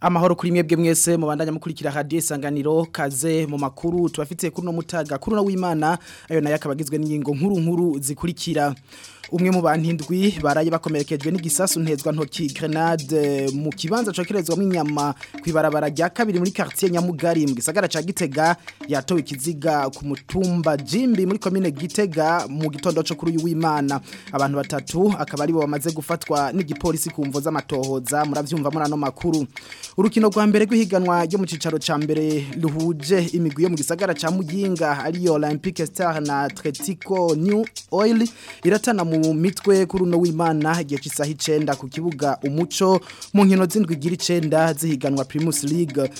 amahoro kuri mwebwe mwese mubandanya mukurikira radio isanganiro kaze mu makuru tubafitiye kuri no mutaga kuri no w'Imana ayo nayo akabagizwe n'ingingo nkuru nkuru zikurikira umwe mu bantu indwi baraye bakomerekejwe n'igisasu ntezwa ntoki grenade mu kibanza cokerezwamo inyama ku ibarabara rya kabiri muri quartier Nyamugari mu gisagara ca Gitega yatowe ikiziga ku mutumba Jimbi muri commune Gitega mu gitondo cyo kuri uwimana abantu batatu akaba ari bo bamaze gufatwa n'igipolisi kumvo z'amatohoza muravyumva muri ano makuru urukino rwa mbere rw'ihiganwa ryo mu cicaro ca mbere ruhuje imigwi yo mu gisagara ca Muyinga ari Olympique Star na Atletico New Oil iratana mu mu mitwe kuri w'imana igihe cy'isaha icenda ku kibuga umuco mu nkino z'indwi igira icenda zihiganwa Primus League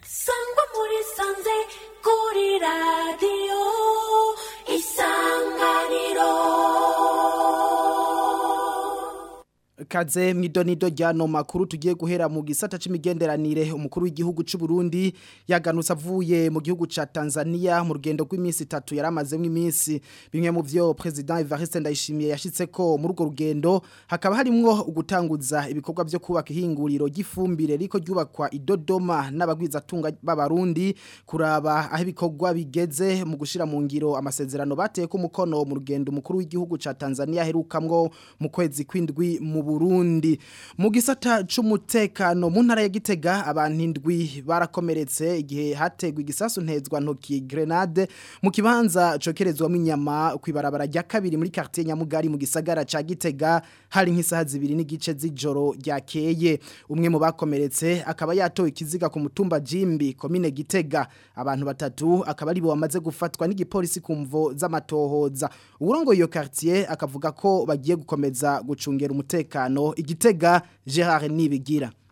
sangwa muri sanze kuri radiyo ikaze mwido nido ryano makuru tugiye guhera mu gisata c'imigenderanire umukuru w'igihugu c'u Burundi yaganutse avuye mu gihugu ca Tanzania mu rugendo rw'iminsi itatu yaramazemo iminsi bimwe mu vyo president Evariste Ndayishimiye yashitse ko muri urwo rugendo hakaba harimwo ugutanguza ibikorwa byo kubaka ihinguriro gifumbire riko ryubakwa idodoma n'abagwiza tunga b'abarundi kuraba aho ibikorwa bigeze mu gushira mu ngiro amasezerano bateye ko umukono mu rugendo umukuru w'igihugu ca Tanzania aherukamwo mu kwezi kw'indwi mu Burundi Burundi mu gisata c'umutekano mu ya Gitega abantu indwi barakomeretse igihe hategwa igisasu ntezwa ntoki grenade mu kibanza cokerezwamo inyama kwibarabara rya kabiri muri quartier Nyamugari mu gisagara ca Gitega hari nk'isaha zibiri n'igice z'ijoro ryakeye umwe mu bakomeretse akaba yatoye ikiziga ku mutumba Jimbi komine Gitega abantu batatu akaba ari bo bamaze gufatwa n'igipolisi kumvo z'amatohoza urongo iyo quartier akavuga ko bagiye gukomeza gucungera umutekano gatanu igitega gerard nibigira.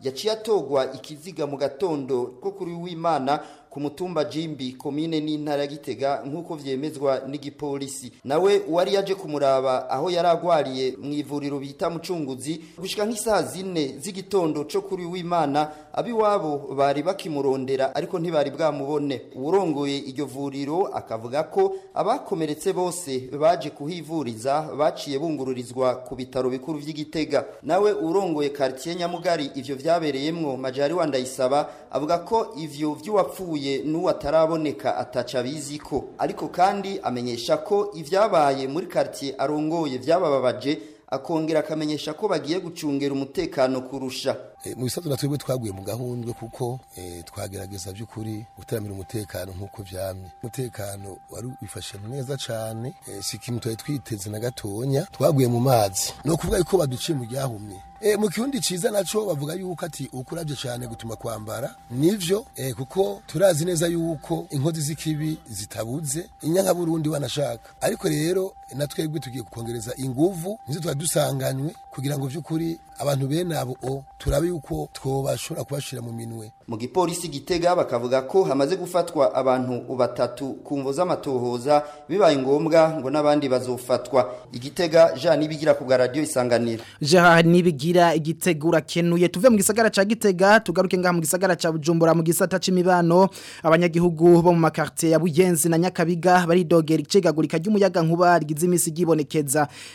yaciye atogwa ikiziga mu gatondo ko kuri w'imana ku mutumba jimbi komine n'intara ya gitega nk'uko byemezwa n'igipolisi nawe wari yaje kumuraba aho yari agwariye mu ivuriro bita mucunguzi gushika nk'isaha zine z'igitondo cyo kuri w'imana abiwabo bari bakimurondera ariko ntibari bwamubone uwurongoye iryo vuriro akavuga ko abakomeretse bose baje kuhivuriza baciye bungururizwa ku bitaro bikuru by'igitega nawe urongoye quartier nyamugari ivyo byabereyemwo majari wandayisaba avuga ko ivyo vy'uwapfuye yahuye n'uwo ataraboneka ataca abizi ko ariko kandi amenyesha ko ibyabaye muri karitsiye arongoye byabababaje akongera akamenyesha ko bagiye gucungera umutekano kurusha eh, mu bisanzwe na twebwe twaguye mu gahundwe kuko eh, twagerageza by'ukuri gutaramira umutekano nk'uko byamye umutekano wari wifashe neza cyane eh, si ikintu twari twiteze na gatonya twaguye mu mazi ni ukuvuga yuko baduciye mu ryahumye Eh, mu kirundi cyiza nacyo bavuga yuko ati ukurabye cyane gutuma kwambara nibyo eh, kuko turazi neza yuko inkozi z'ikibi zitabuze inyanga burundi wanashaka ariko rero na twebwe tugiye kukongereza inguvu nizo tuba dusanganywe kugira ngo by'ukuri abantu bene abo o oh, turabe yuko twabashobora kubashyira mu minwe mu gipolisi gitega bakavuga ko hamaze gufatwa abantu batatu ku mvo z'amatohoza bibaye ngombwa ngo n'abandi bazofatwa igitega jean nibigira ku bwa radiyo isanganiro jean nibigira umupira igitegura kenuye tuve mu gisagara ca Gitega tugaruke ngaha mu gisagara ca Bujumbura mu gisata c'imibano abanyagihugu bo mu makarte ya Buyenzi na Nyakabiga baridogera icegagurika ry'umuyaga nkuba rigize imisi gibonekeza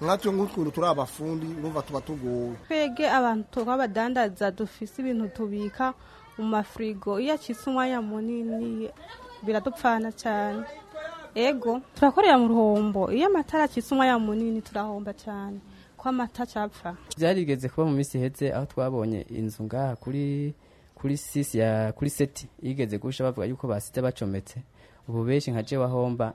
nkatwe ngutwuru turi abafundi urumva tuba tugowe twebwe abantu twabadandaza dufise ibintu tubika mu mafirigo iyo akitse umwanya munini biradupfana cyane ego turakorera mu ruhombo iyo amatara akitse umwanya munini turahomba cyane ko amata acapfa byarigeze kuba mu minsi iheze aho twabonye inzu ngaha kuri kuri sisi ya kuri seti yigeze gusha bavuga yuko basite bacometse ubu benshi nka je wahomba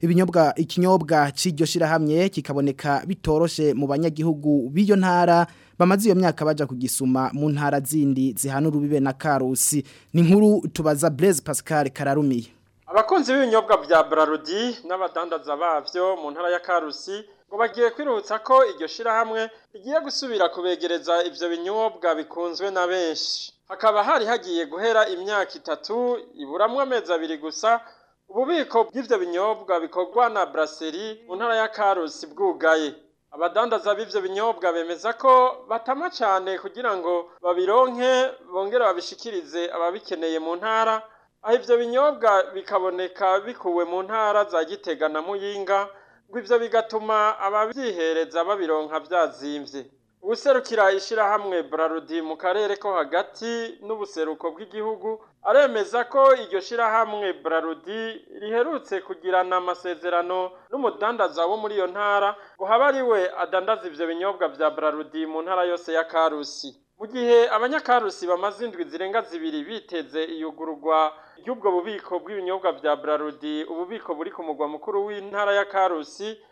ibinyobwa ikinyobwa cy'iryo shyirahamwe kikaba biraboneka bitoroshe mu banyagihugu b'iyo ntara bamaze iyo myaka bajya kugisuma mu ntara zindi zihana urubibe na karusi ni nkuru tubaza Blaise Pascal Kararumiye abakunzi b'ibinyobwa bya Brarudi n'abadandaza bavyo mu ntara ya Karusi ngo bagiye kwirutsa ko iryo shirahamwe igiye gusubira kubegereza ibyo binyobwa bikunzwe na benshi hakaba hari hagiye guhera imyaka itatu iburamwe amezi abiri gusa ububiko bw’ibyo binyobwa bikorwa na brasserie mu ntara ya Karusi bwugaye abadandaza b’ibyo binyobwa bemeza ko batama cyane kugira ngo babironke bongere babishikirize ababikeneye mu ntara aho ivyo binyobwa bikaboneka bikuwe mu ntara za Gitega na Muyinga ngo ivyo bigatuma abavyihereza babironka vyazimvye ubuserukira ishyirahamwe Brarudi mu karere ko hagati n'ubuseruko bw'igihugu aremeza ko iryo shyirahamwe Brarudi riherutse kugirana amasezerano n'umudandaza wo muri iyo ntara ngo haba ari we adandaza ibyo binyobwa bya Brarudi mu ntara yose ya Karusi mu gihe abanyakarusi bamaze indwi zirenga zibiri biteze iyugururwa ry'ubwo bubiko bw'ibinyobwa bya Brarudi ububiko buri ku mugwa mukuru w'intara ya Karusi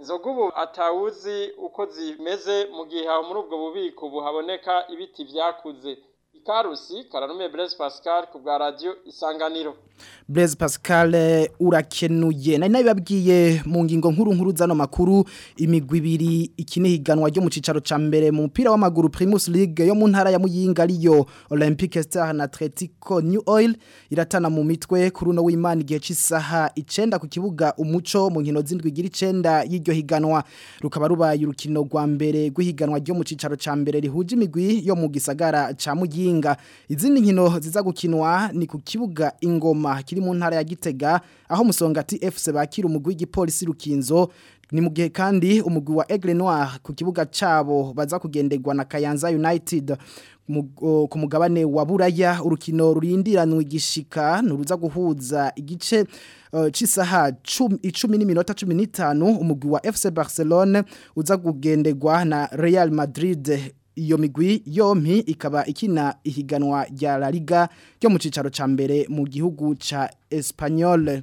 inzoga ubu atawuzi uko zimeze mu gihe muri ubwo bubiko buhaboneka ibiti byakuze karusi karanume Blaise Pascal ku bwa radio isanganiro Blaise Pascal eh, urakenuye nari nabibabwiye mu ngingo nkuru nkuru zano makuru imigwi ibiri iki higanwa ryo mu cicaro ca mbere mu mupira w'amaguru Primus League yo mu ntara ya Muyinga ariyo Olympique Star na Atletico New Oil iratana mu mitwe kuri no w'Imana igihe c'isaha 9 ku kibuga umuco mu nkino zindwi gira 9 y'iryo higanwa rukaba rubaye urukino rwa mbere guhiganwa ryo mu cicaro ca mbere rihuje imigwi yo mu gisagara ca Muyinga Muhinga izindi nkino ziza gukinwa ni ku kibuga ingoma kiri mu ntara ya Gitega aho musongati FC bakira umugwi w'igipolisi rukinzo ni mu kandi umugwi wa Aigle ku kibuga cabo baza kugenderwa na Kayanza United ku mugabane wa buraya urukino rurindiranwe igishika nturuza guhuza igice cy'isaha icumi n'iminota cumi n'itanu umugwi wa FC Barcelone uza kugenderwa na Real Madrid iyo migwi yompi ikaba ikina ihiganwa rya La Liga ryo mu cicaro ca mbere mu gihugu ca Espanyol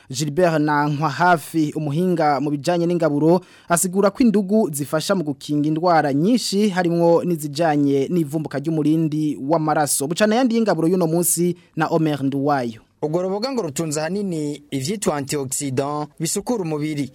Gilbert Nankwa hafi umuhinga mu bijyanye n'ingaburo asigura ko indugu zifasha mu gukinga indwara nyinshi harimo n'izijyanye n'ivumbuka ry'umurindi w'amaraso bucana yandi ingaburo y'uno munsi na Omer Nduwayo urwo ruboga ngo rutunze ahanini ibyitwa antioxidant bisukura umubiri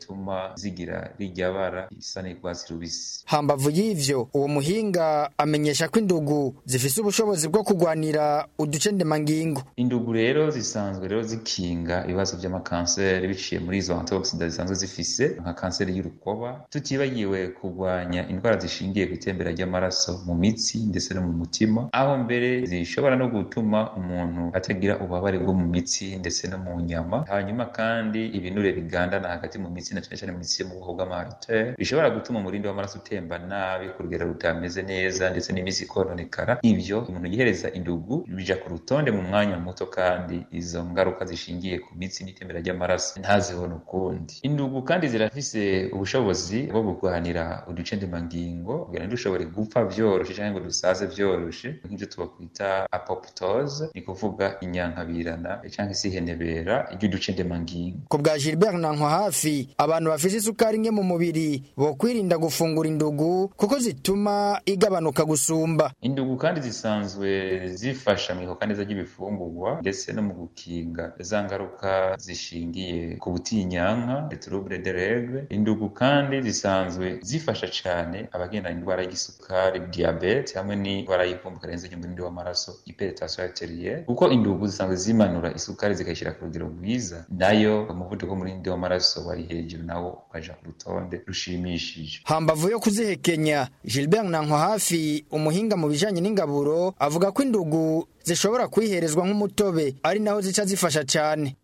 ituma zigira rijya bara isa n'urwatsi rubisi hambavu y'ivyo uwo muhinga amenyesha ko indugu zifise ubushobozi bwo kurwanira uducendemangingo indugu rero zisanzwe rero ziki gukinga ibibazo by'amakanseri biciye muri izo antioxida zisanzwe zifise nka kanseri y'urukoba tutibagiwe kurwanya indwara zishingiye ku itembera ry'amaraso mu mitsi ndetse no mu mutima aho mbere zishobora no gutuma umuntu atagira ububabare bwo mu mitsi ndetse no mu nyama hanyuma kandi ibinure bigandana hagati mu mitsi na cyane cyane mu mitsi yo mu bwoko bw'amariteri bishobora gutuma umurindi w'amaraso utemba nabi ku rugero rutameze neza ndetse n'imitsi ikononekara ibyo umuntu yihereza indugu bijya ku rutonde mu mwanya muto kandi izo ngaruka zishingiye ku mitsi n'itembera ry'amaraso ntazibone ukundi indugu kandi zirafise ubushobozi bwo guhanira uducendemangingo kugira ngo dushobore gupfa vyoroshe canke ngo dusaze vyoroshe nk'ivyo twakwita apoptose ni kuvuga inyankabirana canke se ihenebera ry'uducendemangingo ku bwa Gilbert Nankwa hafi abantu bafise isukari nke mu mubiri bo kwirinda gufungura indugu kuko zituma igabanuka gusumba indugu kandi zisanzwe zifasha mu ihokaniza ry'ibifungurwa ndetse no mu gukinga za ngaruka zishingiye ku butinyanka trouble de règle indugu kandi zisanzwe zifasha cyane abagendana indwara y'isukari diyabete hamwe n'indwara y'ivumbuka rirenze ry'umurindu w'amaraso hypertension arterielle kuko indugu zisanzwe zimanura isukari zikayishyira ku rugero rwiza nayo umuvuduko w'umurindu w'amaraso wari hejuru nawo ukaja ku rutonde rushimishije hambavu yo kuzihekenya Gilbert Nankwa hafi umuhinga mu bijanye n'ingaburo avuga ko indugu zishobora kwiherezwa nk'umutobe ari naho zica zifasha cyane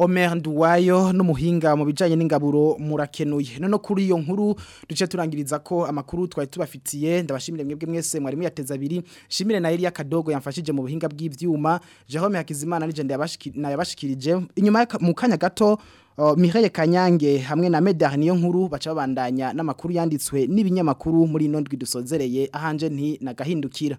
Omer Nduwayo n'umuhinga mu bijanye n'ingaburo murakenuye none kuri iyo nkuru duce turangiriza ko amakuru twari tubafitiye ndabashimire mwebwe mwese mwari muyateza abiri shimire na Elia Kadogo yamfashije mu buhinga bw’ibyuma Jerome Hakizimana ni gende inyuma mu kanya gato Mireye Kanyange hamwe na Medar niyo nkuru baca babandanya n'amakuru yanditswe n'ibinyamakuru muri nondwi dusozereye ahanje ni nagahindukira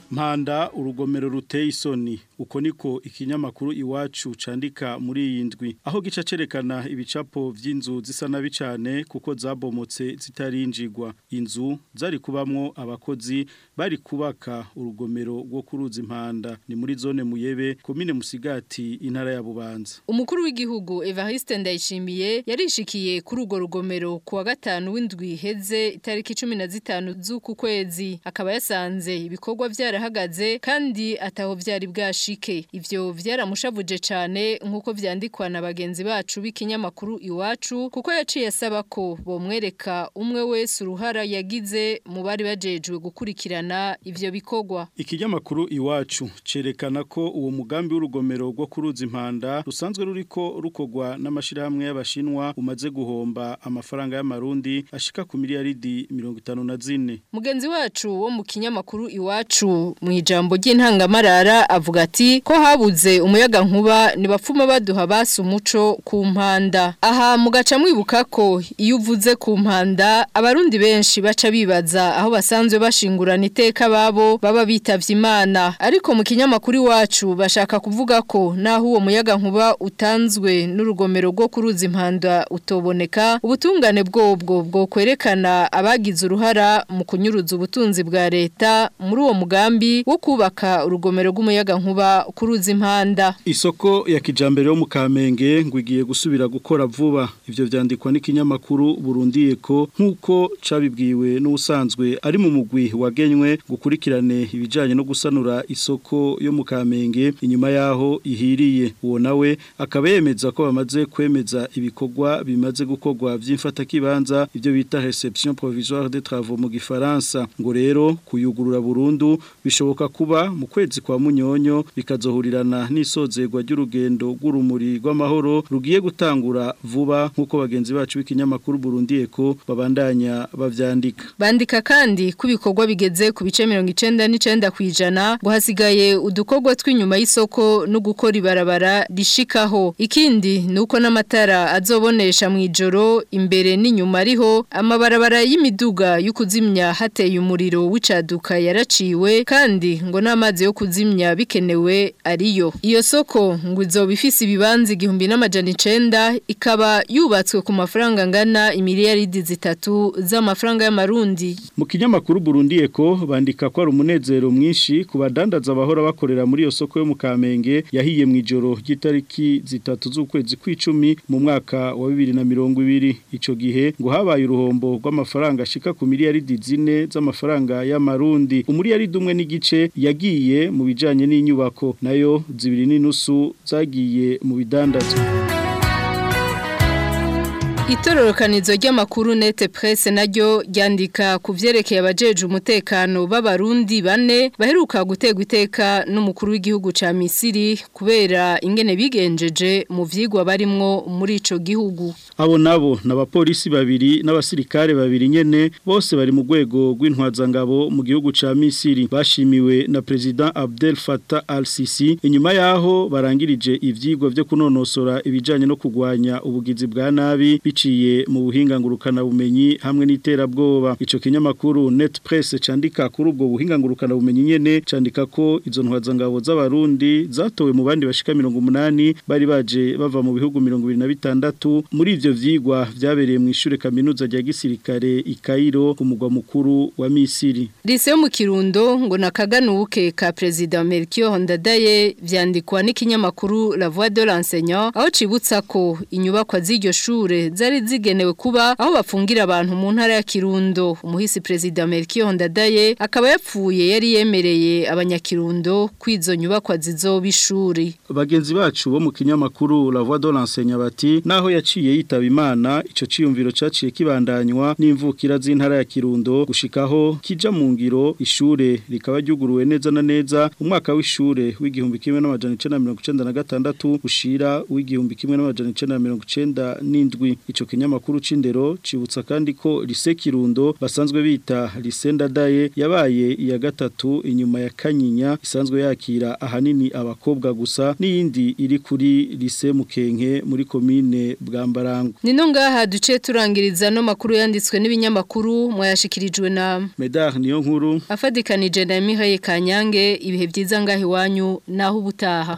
mpanda urugomero ruteye isoni uko niko ikinyamakuru iwacu candika muri iyi ndwi aho gica cerekana ibicapo by'inzu zisa nabi cyane kuko zabomotse zitarinjigwa inzu zari kubamwo abakozi bari kubaka urugomero rwo kuruza impanda ni muri zone muyebe komine musigati intara ya bubanza umukuru w'igihugu evariste ndayishimiye yarishikiye kuri urwo rugomero kuwa gatanu w'indwi heze itariki cumi na zitanu z'uku kwezi akaba yasanze ibikorwa byarahagaze kandi ataho byari bwashike ibyo byaramushavuje cyane nk'uko byandikwa na bagenzi bacu b'ikinyamakuru iwacu kuko yaciye asaba ko bomwereka umwe wese uruhara yagize mu bari bajejwe gukurikirana ibyo bikorwa ikinyamakuru iwacu cerekana ko uwo mugambi w'urugomero rwo kuruza impanda rusanzwe ruriko rukogwa n'amashirahamwe y'abashinwa umaze guhomba amafaranga y'amarundi ashika ku miliyari covid mirongo itanu na zine mugenzi wacu wo mu kinyamakuru iwacu mu ijambo ry'intangamarara avuga ati ko habuze umuyaga nkuba ntibapfuma baduha basi umuco ku mpanda aha mugaca mwibuka ko iyo uvuze ku mpanda abarundi benshi baca bibaza aho basanzwe bashingurana iteka babo baba bitavye imana ariko mu kinyamakuru iwacu bashaka kuvuga ko naho uwo muyaga nkuba utanzwe n'urugomero rwo kuruza impanda utoboneka ubutungane bwobwo bwo kwerekana abagize uruhara mu kunyuruza ubutunzi bwa leta muri uwo mugambi wo kubaka urugomero rw'umuyaga nkuba kuruza impanda isoko ya kijambere yo mu Kamenge ngo igiye gusubira gukora vuba ibyo byandikwa n'ikinyamakuru Burundi Eko nkuko cabibwiwe n'usanzwe ari mu mugwi wagenywe gukurikirane ibijanye no gusanura isoko yo mu Kamenge inyuma yaho ihiriye uwo nawe akabemeza ko bamaze kwemeza ibikorwa bimaze gukogwa by'imfata kibanza ibyo bita reception provisoire de travaux mu gifaransa ngo rero kuyugurura burundu bishoboka kuba mu kwezi kwa munyonyo bikazohurirana n’isozegwa ry'urugendo rw'urumuri rw'amahoro rugiye gutangura vuba nk'uko bagenzi bacu b'ikinyamakuru burundiye ko babandanya babyandika bandika kandi ko ibikorwa bigeze ku bice mirongo icyenda n'icyenda ku ijana ngo hasigaye udukorwa tw'inyuma y'isoko no gukora ibarabara rishikaho ikindi nuko n'amatara azobonesha mu ijoro imbere n'inyuma ariho amabarabara y'imiduga yo kuzimya hateye umuriro w'icaduka yaraciwe kandi ngo n'amazi yo kuzimya bikenewe ariyo iyo soko ngo izoba ifise ibibanza igihumbi n'amajana ikaba yubatswe ku mafaranga angana imiliyaridi zitatu z'amafaranga y'amarundi mu kinyamakuru Burundi Eco bandika ko ari umunezero mwinshi ku badandaza abahora bakorera muri iyo soko yo mu Kamenge yahiye mu ijoro gitariki zitatu z'ukwezi kw'icumi mu mwaka wa 2020 ico gihe ngo habaye uruhombo rw'amafaranga amafaranga ashika ku miliyaridi zine z'amafaranga y'amarundi umuriyaridi umwe n'igice yagiye mu bijanye n'inyubako nayo zibiri n'inusu zagiye mu bidandazwa itororokanizo ry'amakuru nete presse naryo ryandika ku byerekeye abajeje umutekano b'abarundi bane baheruka gutegwa iteka n'umukuru w'igihugu ca Misiri kubera ingene bigenjeje mu vyigwa barimwo muri ico gihugu abo nabo na n'abapolisi babiri n'abasirikare babiri nyene bose bari mu rwego rw'intwazangabo mu gihugu ca Misiri bashimiwe na president Abdel Fattah al-Sisi inyuma yaho barangirije ivyigwa vyo kunonosora ibijanye no kugwanya ubugizi bwa nabi biciye mu buhinga bumenyi hamwe n'iterabwoba icyo kinyamakuru net press candika kuri ubwo buhinga bumenyi nyene candika ko izo ngabo z'abarundi zatowe mu bandi bashika 180 bari baje bava mu bihugu 256 muri ivyo vyigwa vyabereye mu ishure kaminuza rya gisirikare ikairo ku mugwa mukuru wa Misiri Lise mu Kirundo ngo nakaganuke ka president Melchior Ndadaye vyandikwa n'ikinyamakuru La Voix de l'enseignant aho cibutsa ko inyubakwa z'iryo shure za zari zigenewe kuba aho bafungira abantu mu ntara ya Kirundo umuhisi perezida Melchior Ndadaye akaba yapfuye yari yemereye abanyakirundo kwizo nyubakwa zizobishuri bagenzi bacu bo mu kinyamakuru La Voix de l'enseignant bati naho yaciye yitaba Imana ico ciyumviro caciye kibandanywa n'imvukira z'intara ya Kirundo gushikaho kija mu ngiro ishure rikaba ryuguruwe neza na neza umwaka w'ishure w'igihumbi kimwe n'amajana 1996 ushira w'igihumbi kimwe n'amajana 1997 ico kinyamakuru c'indero cibutsa kandi ko lise Kirundo basanzwe bita lise yabaye iya gatatu inyuma ya Kanyinya isanzwe yakira ahanini abakobwa gusa n'iyindi iri kuri lise Mukenke muri komine Bwambarango Nino ngaha duce turangiriza no makuru yanditswe n'ibinyamakuru mwayashikirijwe na Medar niyo nkuru afadikanije na Mihaye Kanyange ibihe byiza ngahe iwanyu naho ubutaha